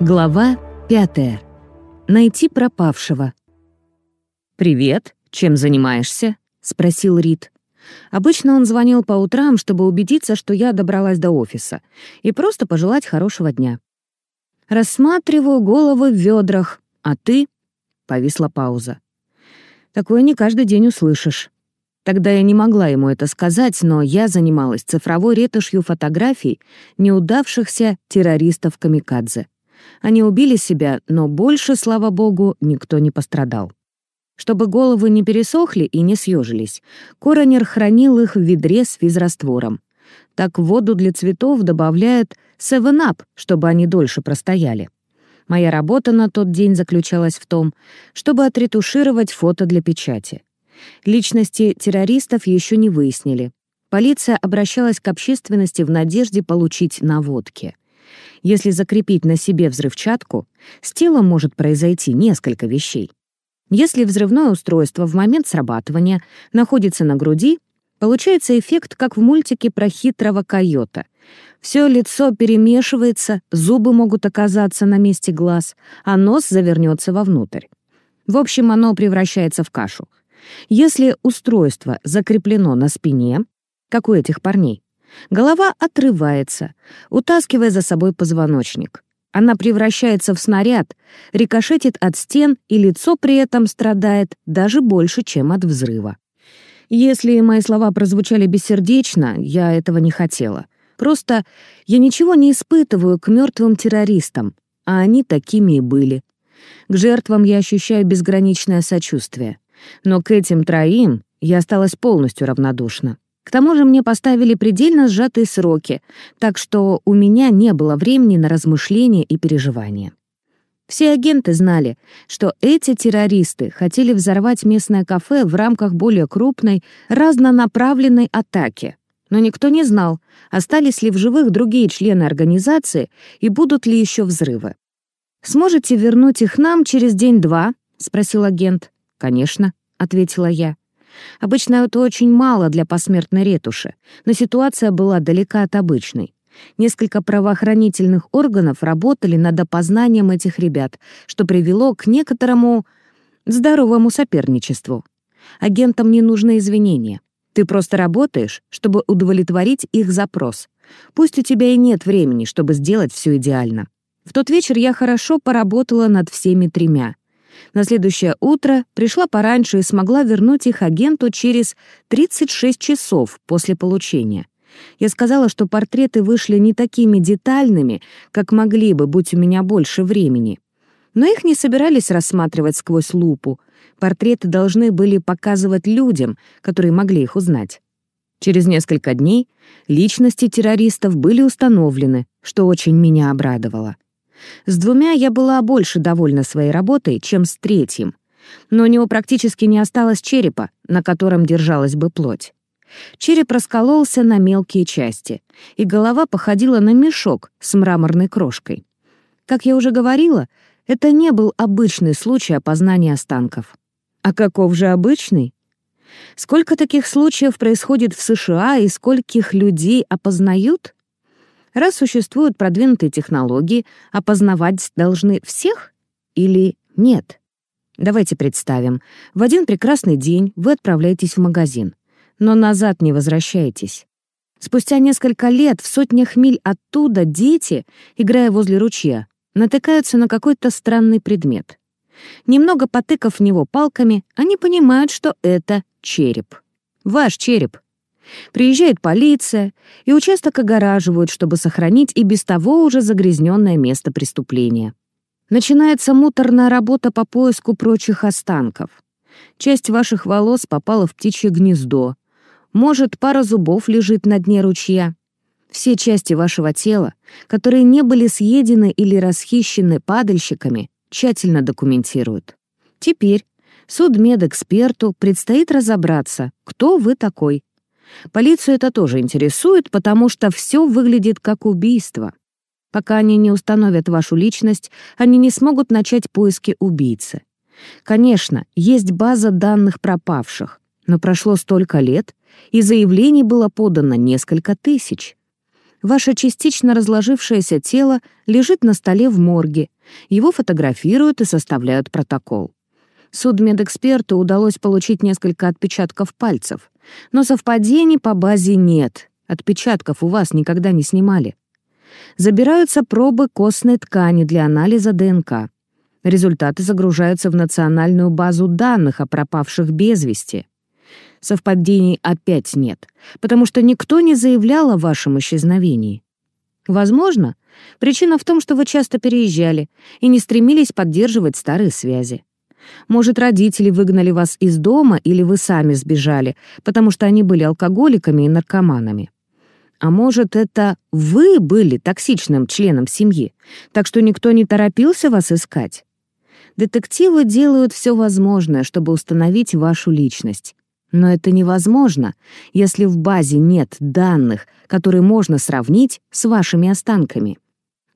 Глава пятая. Найти пропавшего. «Привет, чем занимаешься?» — спросил Рид. Обычно он звонил по утрам, чтобы убедиться, что я добралась до офиса, и просто пожелать хорошего дня. «Рассматриваю головы в ведрах, а ты?» — повисла пауза. «Такое не каждый день услышишь». Тогда я не могла ему это сказать, но я занималась цифровой ретушью фотографий неудавшихся террористов-камикадзе. Они убили себя, но больше, слава богу, никто не пострадал. Чтобы головы не пересохли и не съежились, коронер хранил их в ведре с физраствором. Так воду для цветов добавляют 7-Up, чтобы они дольше простояли. Моя работа на тот день заключалась в том, чтобы отретушировать фото для печати. Личности террористов еще не выяснили. Полиция обращалась к общественности в надежде получить наводки. Если закрепить на себе взрывчатку, с телом может произойти несколько вещей. Если взрывное устройство в момент срабатывания находится на груди, получается эффект, как в мультике про хитрого койота. Все лицо перемешивается, зубы могут оказаться на месте глаз, а нос завернется вовнутрь. В общем, оно превращается в кашу. Если устройство закреплено на спине, как у этих парней, Голова отрывается, утаскивая за собой позвоночник. Она превращается в снаряд, рикошетит от стен, и лицо при этом страдает даже больше, чем от взрыва. Если мои слова прозвучали бессердечно, я этого не хотела. Просто я ничего не испытываю к мертвым террористам, а они такими и были. К жертвам я ощущаю безграничное сочувствие. Но к этим троим я осталась полностью равнодушна. К тому же мне поставили предельно сжатые сроки, так что у меня не было времени на размышления и переживания. Все агенты знали, что эти террористы хотели взорвать местное кафе в рамках более крупной, разнонаправленной атаки. Но никто не знал, остались ли в живых другие члены организации и будут ли еще взрывы. «Сможете вернуть их нам через день-два?» — спросил агент. «Конечно», — ответила я. Обычно это очень мало для посмертной ретуши, но ситуация была далека от обычной. Несколько правоохранительных органов работали над опознанием этих ребят, что привело к некоторому здоровому соперничеству. Агентам не нужны извинения. Ты просто работаешь, чтобы удовлетворить их запрос. Пусть у тебя и нет времени, чтобы сделать все идеально. В тот вечер я хорошо поработала над всеми тремя. На следующее утро пришла пораньше и смогла вернуть их агенту через 36 часов после получения. Я сказала, что портреты вышли не такими детальными, как могли бы, будь у меня больше времени. Но их не собирались рассматривать сквозь лупу. Портреты должны были показывать людям, которые могли их узнать. Через несколько дней личности террористов были установлены, что очень меня обрадовало. С двумя я была больше довольна своей работой, чем с третьим. Но у него практически не осталось черепа, на котором держалась бы плоть. Череп раскололся на мелкие части, и голова походила на мешок с мраморной крошкой. Как я уже говорила, это не был обычный случай опознания останков. А каков же обычный? Сколько таких случаев происходит в США и скольких людей опознают? Раз существуют продвинутые технологии, опознавать должны всех или нет? Давайте представим, в один прекрасный день вы отправляетесь в магазин, но назад не возвращаетесь. Спустя несколько лет в сотнях миль оттуда дети, играя возле ручья, натыкаются на какой-то странный предмет. Немного потыкав в него палками, они понимают, что это череп. Ваш череп — Приезжает полиция, и участок огораживают, чтобы сохранить и без того уже загрязненное место преступления. Начинается муторная работа по поиску прочих останков. Часть ваших волос попала в птичье гнездо. Может, пара зубов лежит на дне ручья. Все части вашего тела, которые не были съедены или расхищены падальщиками, тщательно документируют. Теперь судмедэксперту предстоит разобраться, кто вы такой, Полицию это тоже интересует, потому что все выглядит как убийство. Пока они не установят вашу личность, они не смогут начать поиски убийцы. Конечно, есть база данных пропавших, но прошло столько лет, и заявлений было подано несколько тысяч. Ваше частично разложившееся тело лежит на столе в морге. Его фотографируют и составляют протокол. Судмедэксперту удалось получить несколько отпечатков пальцев. Но совпадений по базе нет. Отпечатков у вас никогда не снимали. Забираются пробы костной ткани для анализа ДНК. Результаты загружаются в национальную базу данных о пропавших без вести. Совпадений опять нет, потому что никто не заявлял о вашем исчезновении. Возможно, причина в том, что вы часто переезжали и не стремились поддерживать старые связи. Может, родители выгнали вас из дома или вы сами сбежали, потому что они были алкоголиками и наркоманами. А может, это вы были токсичным членом семьи, так что никто не торопился вас искать? Детективы делают все возможное, чтобы установить вашу личность. Но это невозможно, если в базе нет данных, которые можно сравнить с вашими останками.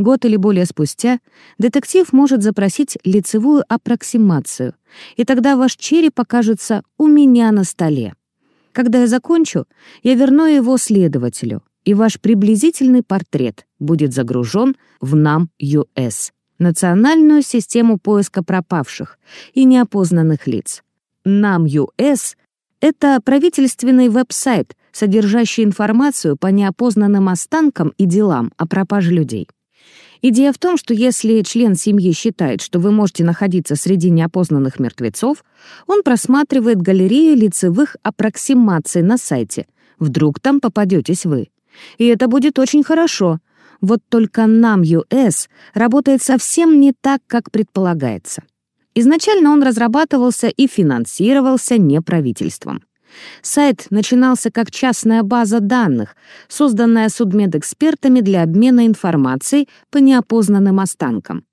Год или более спустя детектив может запросить лицевую аппроксимацию, и тогда ваш череп окажется у меня на столе. Когда я закончу, я верну его следователю, и ваш приблизительный портрет будет загружен в НАМ ЮС, Национальную систему поиска пропавших и неопознанных лиц. НАМ ЮС — это правительственный веб-сайт, содержащий информацию по неопознанным останкам и делам о пропаже людей. Идея в том, что если член семьи считает, что вы можете находиться среди неопознанных мертвецов, он просматривает галерею лицевых аппроксимаций на сайте. Вдруг там попадетесь вы. И это будет очень хорошо. Вот только нам US работает совсем не так, как предполагается. Изначально он разрабатывался и финансировался не правительством. Сайт начинался как частная база данных, созданная судмедэкспертами для обмена информацией по неопознанным останкам.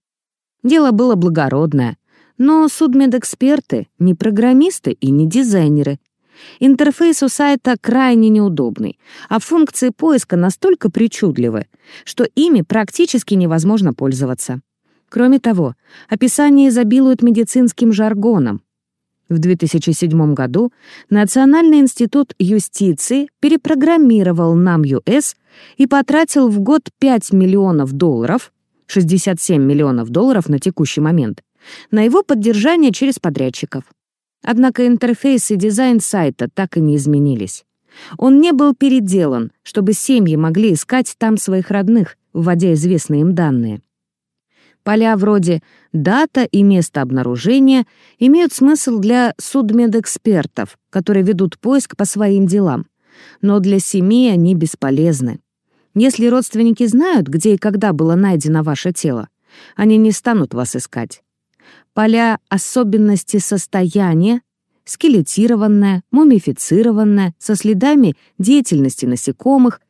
Дело было благородное, но судмедэксперты — не программисты и не дизайнеры. Интерфейс у сайта крайне неудобный, а функции поиска настолько причудливы, что ими практически невозможно пользоваться. Кроме того, описание изобилует медицинским жаргоном, в 2007 году Национальный институт юстиции перепрограммировал нам ЮС и потратил в год 5 миллионов долларов, 67 миллионов долларов на текущий момент, на его поддержание через подрядчиков. Однако интерфейс и дизайн сайта так и не изменились. Он не был переделан, чтобы семьи могли искать там своих родных, вводя известные им данные. Поля вроде «дата» и «место обнаружения» имеют смысл для судмедэкспертов, которые ведут поиск по своим делам. Но для семьи они бесполезны. Если родственники знают, где и когда было найдено ваше тело, они не станут вас искать. Поля особенности состояния, скелетированное, мумифицированное, со следами деятельности насекомых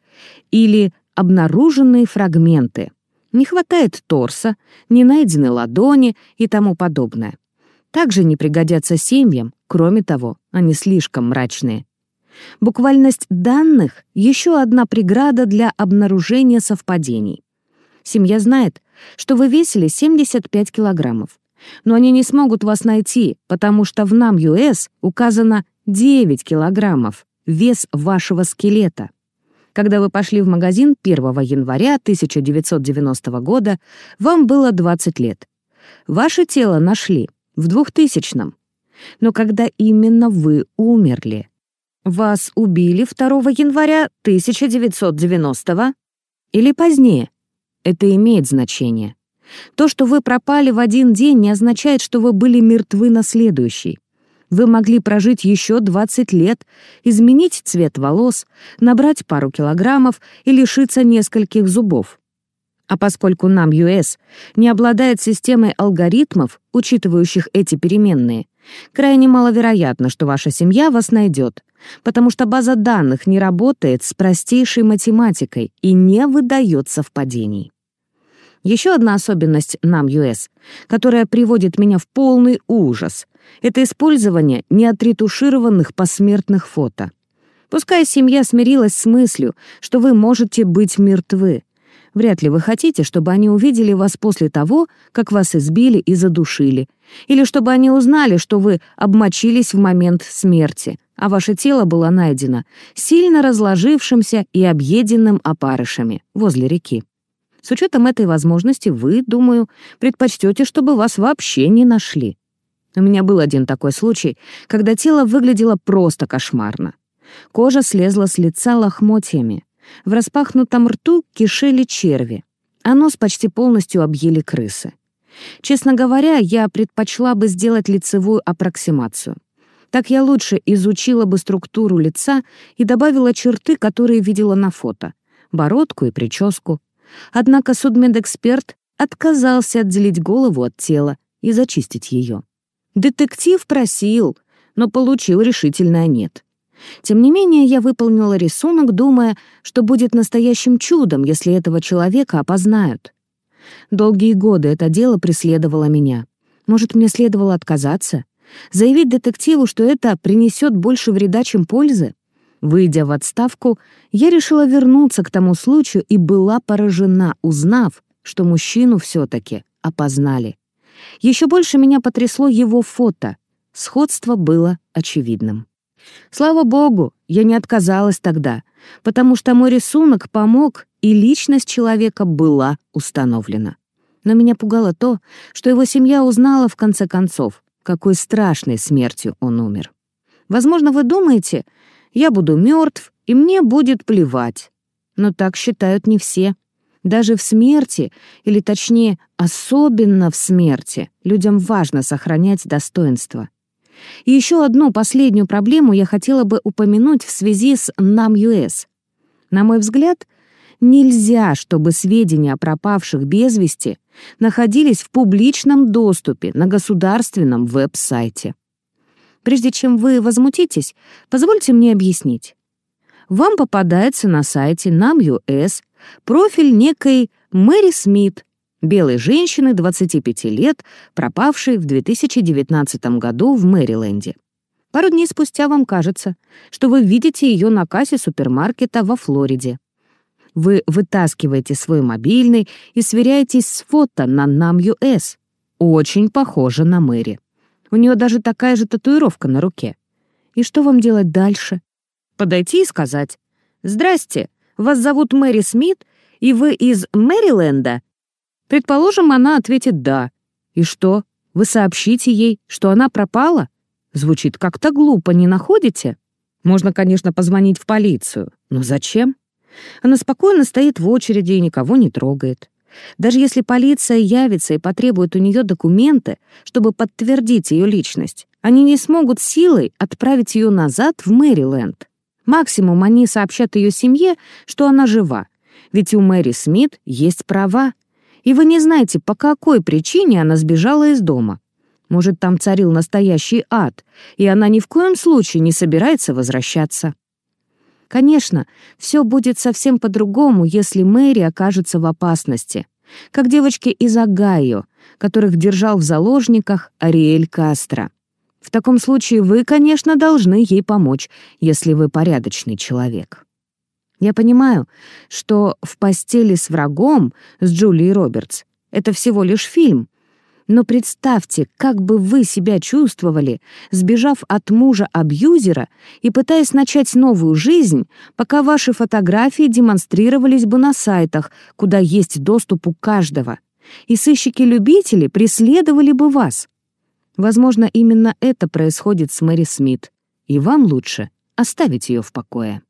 или обнаруженные фрагменты — не хватает торса, не найдены ладони и тому подобное. Также не пригодятся семьям, кроме того, они слишком мрачные. Буквальность данных — еще одна преграда для обнаружения совпадений. Семья знает, что вы весили 75 килограммов, но они не смогут вас найти, потому что в нам ЮС указано 9 килограммов, вес вашего скелета. Когда вы пошли в магазин 1 января 1990 года, вам было 20 лет. Ваше тело нашли в 2000-м. Но когда именно вы умерли? Вас убили 2 января 1990 или позднее? Это имеет значение. То, что вы пропали в один день, не означает, что вы были мертвы на следующий. Вы могли прожить еще 20 лет, изменить цвет волос, набрать пару килограммов и лишиться нескольких зубов. А поскольку нам US не обладает системой алгоритмов, учитывающих эти переменные, крайне маловероятно, что ваша семья вас найдет, потому что база данных не работает с простейшей математикой и не выдает совпадений. Еще одна особенность нам US, которая приводит меня в полный ужас, это использование неотретушированных посмертных фото. Пускай семья смирилась с мыслью, что вы можете быть мертвы. Вряд ли вы хотите, чтобы они увидели вас после того, как вас избили и задушили, или чтобы они узнали, что вы обмочились в момент смерти, а ваше тело было найдено сильно разложившимся и объеденным опарышами возле реки. С учетом этой возможности вы, думаю, предпочтете, чтобы вас вообще не нашли. У меня был один такой случай, когда тело выглядело просто кошмарно. Кожа слезла с лица лохмотьями. В распахнутом рту кишели черви, а нос почти полностью объели крысы. Честно говоря, я предпочла бы сделать лицевую аппроксимацию. Так я лучше изучила бы структуру лица и добавила черты, которые видела на фото, бородку и прическу. Однако судмедэксперт отказался отделить голову от тела и зачистить ее. Детектив просил, но получил решительное «нет». Тем не менее, я выполнила рисунок, думая, что будет настоящим чудом, если этого человека опознают. Долгие годы это дело преследовало меня. Может, мне следовало отказаться? Заявить детективу, что это принесет больше вреда, чем пользы? Выйдя в отставку, я решила вернуться к тому случаю и была поражена, узнав, что мужчину все-таки опознали. Еще больше меня потрясло его фото. Сходство было очевидным. Слава богу, я не отказалась тогда, потому что мой рисунок помог, и личность человека была установлена. Но меня пугало то, что его семья узнала в конце концов, какой страшной смертью он умер. Возможно, вы думаете, я буду мертв, и мне будет плевать. Но так считают не все. Даже в смерти, или точнее, особенно в смерти, людям важно сохранять достоинство. И еще одну последнюю проблему я хотела бы упомянуть в связи с NAM-US. На мой взгляд, нельзя, чтобы сведения о пропавших без вести находились в публичном доступе на государственном веб-сайте. Прежде чем вы возмутитесь, позвольте мне объяснить. Вам попадается на сайте NAM-US профиль некой Мэри Смит, белой женщины 25 лет, пропавшей в 2019 году в Мэриленде. Пару дней спустя вам кажется, что вы видите ее на кассе супермаркета во Флориде. Вы вытаскиваете свой мобильный и сверяетесь с фото на NAM.US. Очень похоже на Мэри. У нее даже такая же татуировка на руке. И что вам делать дальше? Подойти и сказать «Здрасте, вас зовут Мэри Смит, и вы из Мэриленда?» Предположим, она ответит «да». И что, вы сообщите ей, что она пропала? Звучит как-то глупо, не находите? Можно, конечно, позвонить в полицию, но зачем? Она спокойно стоит в очереди и никого не трогает. Даже если полиция явится и потребует у нее документы, чтобы подтвердить ее личность, они не смогут силой отправить ее назад в Мэриленд. Максимум они сообщат ее семье, что она жива, ведь у Мэри Смит есть права, и вы не знаете, по какой причине она сбежала из дома. Может, там царил настоящий ад, и она ни в коем случае не собирается возвращаться. Конечно, все будет совсем по-другому, если Мэри окажется в опасности, как девочки из Огайо, которых держал в заложниках Ариэль Кастро. В таком случае вы, конечно, должны ей помочь, если вы порядочный человек. Я понимаю, что «В постели с врагом» с Джулией Робертс — это всего лишь фильм. Но представьте, как бы вы себя чувствовали, сбежав от мужа-абьюзера и пытаясь начать новую жизнь, пока ваши фотографии демонстрировались бы на сайтах, куда есть доступ у каждого, и сыщики-любители преследовали бы вас. Возможно, именно это происходит с Мэри Смит, и вам лучше оставить ее в покое.